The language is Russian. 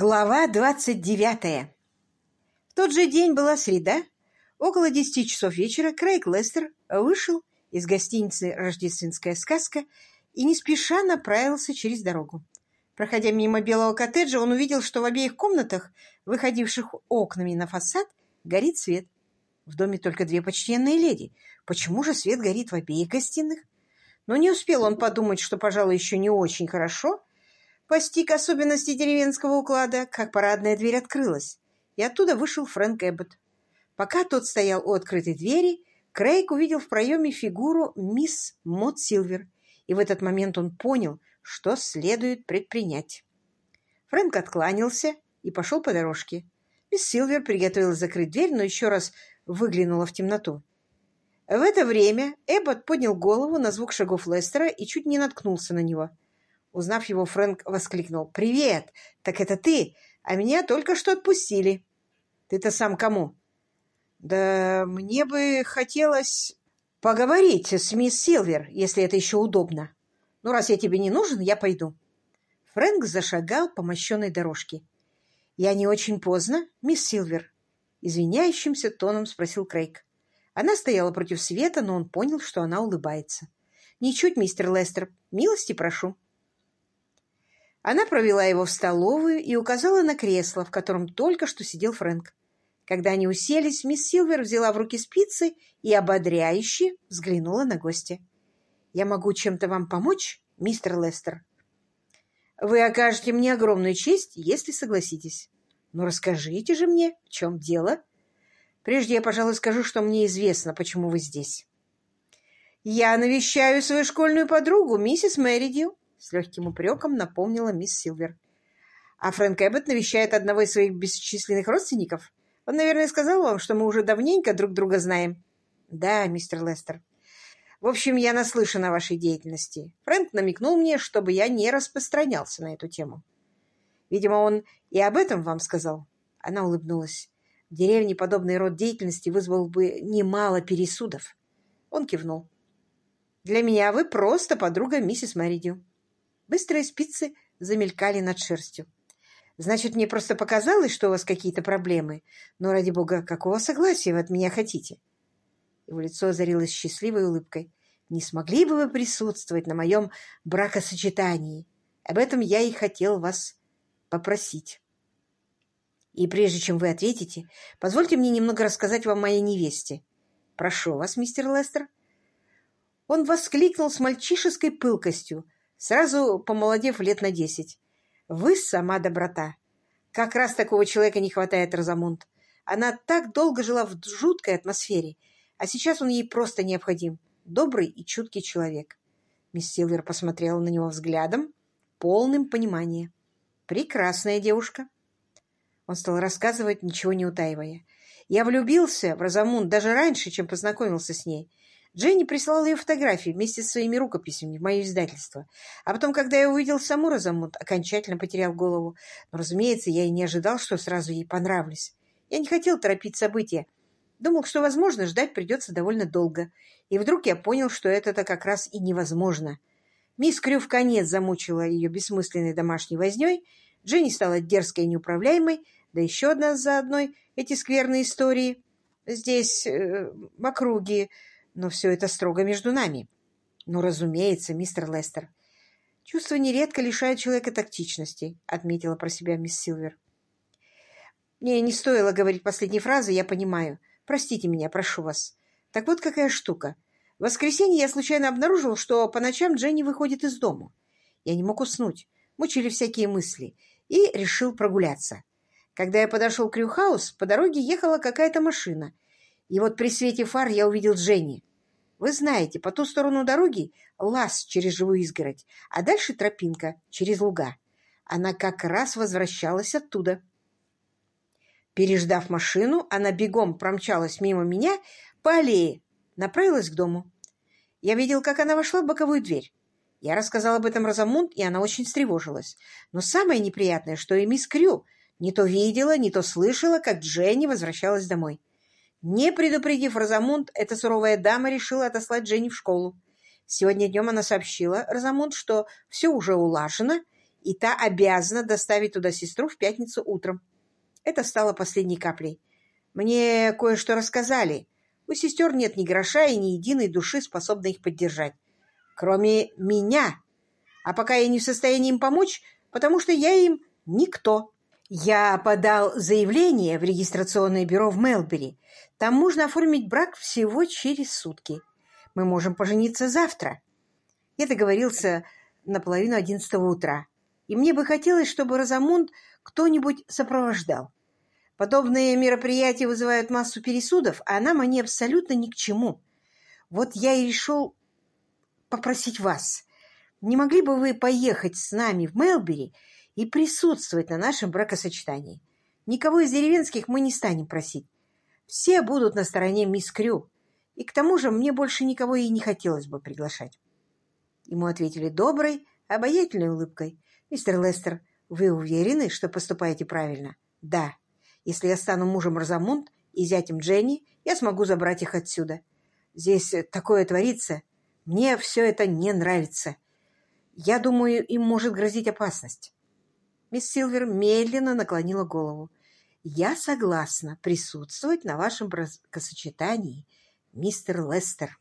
Глава двадцать девятая. В тот же день была среда. Около десяти часов вечера Крейг Лестер вышел из гостиницы «Рождественская сказка» и не спеша направился через дорогу. Проходя мимо белого коттеджа, он увидел, что в обеих комнатах, выходивших окнами на фасад, горит свет. В доме только две почтенные леди. Почему же свет горит в обеих гостиных? Но не успел он подумать, что, пожалуй, еще не очень хорошо, постиг особенности деревенского уклада, как парадная дверь открылась, и оттуда вышел Фрэнк Эббот. Пока тот стоял у открытой двери, Крейг увидел в проеме фигуру мисс Мот Силвер, и в этот момент он понял, что следует предпринять. Фрэнк откланялся и пошел по дорожке. Мисс Силвер приготовилась закрыть дверь, но еще раз выглянула в темноту. В это время Эббот поднял голову на звук шагов Лестера и чуть не наткнулся на него. Узнав его, Фрэнк воскликнул. «Привет! Так это ты? А меня только что отпустили». «Ты-то сам кому?» «Да мне бы хотелось поговорить с мисс Силвер, если это еще удобно. Ну, раз я тебе не нужен, я пойду». Фрэнк зашагал по мощенной дорожке. «Я не очень поздно, мисс Силвер?» Извиняющимся тоном спросил Крейг. Она стояла против света, но он понял, что она улыбается. «Ничуть, мистер Лестер. Милости прошу». Она провела его в столовую и указала на кресло, в котором только что сидел Фрэнк. Когда они уселись, мисс Силвер взяла в руки спицы и ободряюще взглянула на гостя. «Я могу чем-то вам помочь, мистер Лестер?» «Вы окажете мне огромную честь, если согласитесь. Но расскажите же мне, в чем дело?» «Прежде я, пожалуй, скажу, что мне известно, почему вы здесь». «Я навещаю свою школьную подругу, миссис Мэридью», с легким упреком напомнила мисс Силвер. А Фрэнк Эббот навещает одного из своих бесчисленных родственников. Он, наверное, сказал вам, что мы уже давненько друг друга знаем. Да, мистер Лестер. В общем, я наслышан о вашей деятельности. Фрэнк намекнул мне, чтобы я не распространялся на эту тему. Видимо, он и об этом вам сказал. Она улыбнулась. В деревне подобный род деятельности вызвал бы немало пересудов. Он кивнул. Для меня вы просто подруга миссис Мэридью. Быстрые спицы замелькали над шерстью. «Значит, мне просто показалось, что у вас какие-то проблемы. Но, ради бога, какого согласия вы от меня хотите?» Его лицо озарилось счастливой улыбкой. «Не смогли бы вы присутствовать на моем бракосочетании? Об этом я и хотел вас попросить. И прежде чем вы ответите, позвольте мне немного рассказать вам о моей невесте. Прошу вас, мистер Лестер». Он воскликнул с мальчишеской пылкостью, сразу помолодев лет на десять. Вы сама доброта. Как раз такого человека не хватает, Розамунд. Она так долго жила в жуткой атмосфере, а сейчас он ей просто необходим. Добрый и чуткий человек. Мисс Силвер посмотрела на него взглядом, полным понимания. Прекрасная девушка. Он стал рассказывать, ничего не утаивая. Я влюбился в Розамунд даже раньше, чем познакомился с ней. Дженни прислала ее фотографии вместе с своими рукописями в мое издательство. А потом, когда я увидел саму Розамунд, окончательно потерял голову. Но, разумеется, я и не ожидал, что сразу ей понравлюсь. Я не хотел торопить события. Думал, что, возможно, ждать придется довольно долго. И вдруг я понял, что это-то как раз и невозможно. Мисс Крю в конец замучила ее бессмысленной домашней возней. Дженни стала дерзкой и неуправляемой. Да еще одна за одной эти скверные истории. Здесь, э, в округе, но все это строго между нами. Ну, разумеется, мистер Лестер. Чувство нередко лишает человека тактичности, отметила про себя мисс Силвер. Мне не стоило говорить последней фразы, я понимаю. Простите меня, прошу вас. Так вот какая штука. В воскресенье я случайно обнаружил, что по ночам Дженни выходит из дому. Я не мог уснуть, мучили всякие мысли, и решил прогуляться. Когда я подошел к Рюхаус, по дороге ехала какая-то машина, и вот при свете фар я увидел Дженни. Вы знаете, по ту сторону дороги лаз через живую изгородь, а дальше тропинка через луга. Она как раз возвращалась оттуда. Переждав машину, она бегом промчалась мимо меня по аллее, направилась к дому. Я видел, как она вошла в боковую дверь. Я рассказал об этом Розамунд, и она очень встревожилась. Но самое неприятное, что и мисс Крю не то видела, не то слышала, как Дженни возвращалась домой. Не предупредив Розамунд, эта суровая дама решила отослать Дженни в школу. Сегодня днем она сообщила Розамунд, что все уже улажено, и та обязана доставить туда сестру в пятницу утром. Это стало последней каплей. Мне кое-что рассказали. У сестер нет ни гроша и ни единой души, способной их поддержать. Кроме меня. А пока я не в состоянии им помочь, потому что я им никто. Я подал заявление в регистрационное бюро в Мелбери. Там можно оформить брак всего через сутки. Мы можем пожениться завтра. Я договорился на половину одиннадцатого утра. И мне бы хотелось, чтобы Розамунд кто-нибудь сопровождал. Подобные мероприятия вызывают массу пересудов, а нам они абсолютно ни к чему. Вот я и решил попросить вас. Не могли бы вы поехать с нами в Мелбери и присутствовать на нашем бракосочетании? Никого из деревенских мы не станем просить. Все будут на стороне мисс Крю. И к тому же мне больше никого и не хотелось бы приглашать. Ему ответили доброй, обаятельной улыбкой. «Мистер Лестер, вы уверены, что поступаете правильно?» «Да. Если я стану мужем Розамунд и зятем Дженни, я смогу забрать их отсюда. Здесь такое творится. Мне все это не нравится. Я думаю, им может грозить опасность». Мисс Силвер медленно наклонила голову. «Я согласна присутствовать на вашем бракосочетании, мистер Лестер».